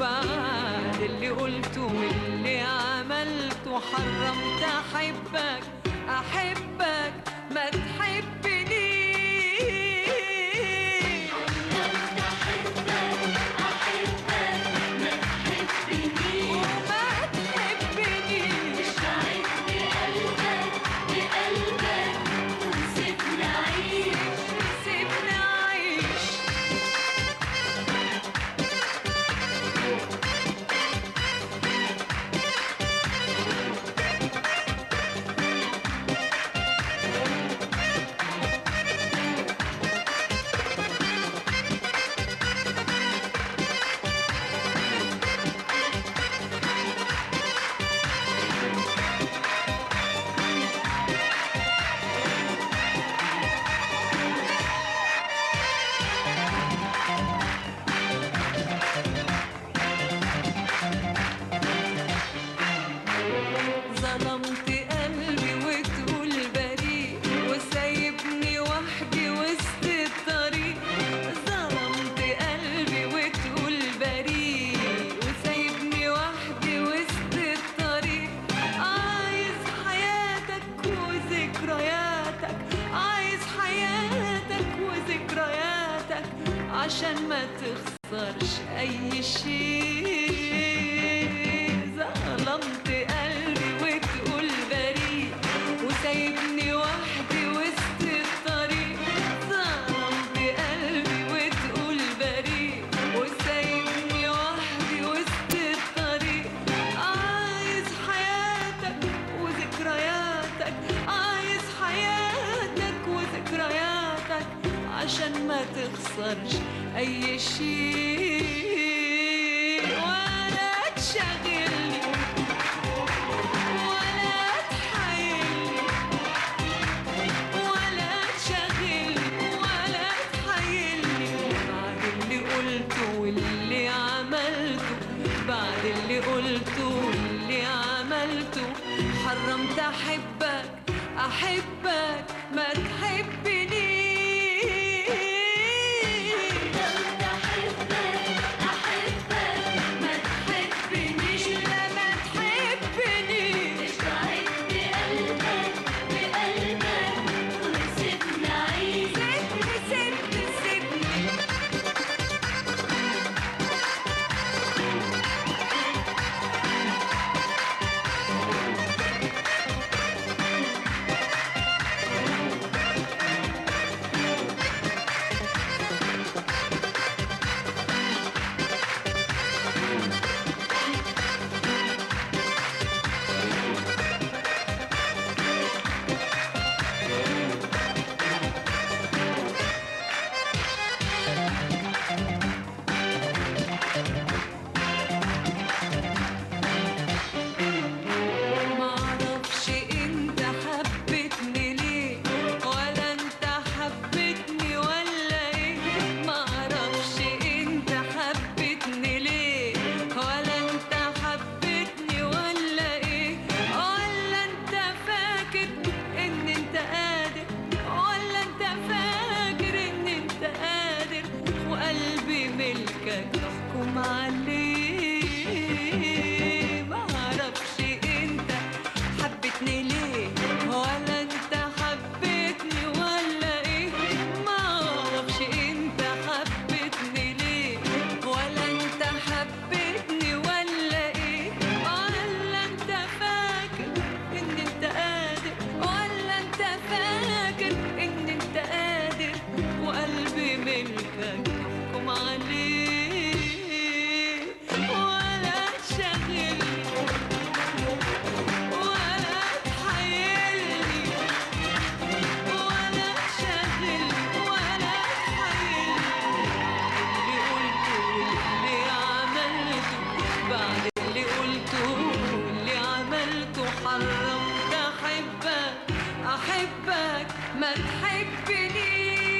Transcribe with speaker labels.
Speaker 1: بعد اللي قلته واللي عملته حرمت أحبك أحبك. عشان ما تخسرش أي شيء. عشان ما تخسرش أي شيء. ولا تشغلني ولا تحايلني ولا تشغلني ولا تحايلني. بعد اللي قلته واللي عملته بعد اللي قلته واللي عملته. حرمت أحبك أحبك ما يحكم عليه ولا تشغلني ولا تحايلني ولا تشغلني ولا تحايلني اللي قلته واللي عملته بعد اللي قلته واللي عملته حرمت أحبك أحبك ما تحبنيش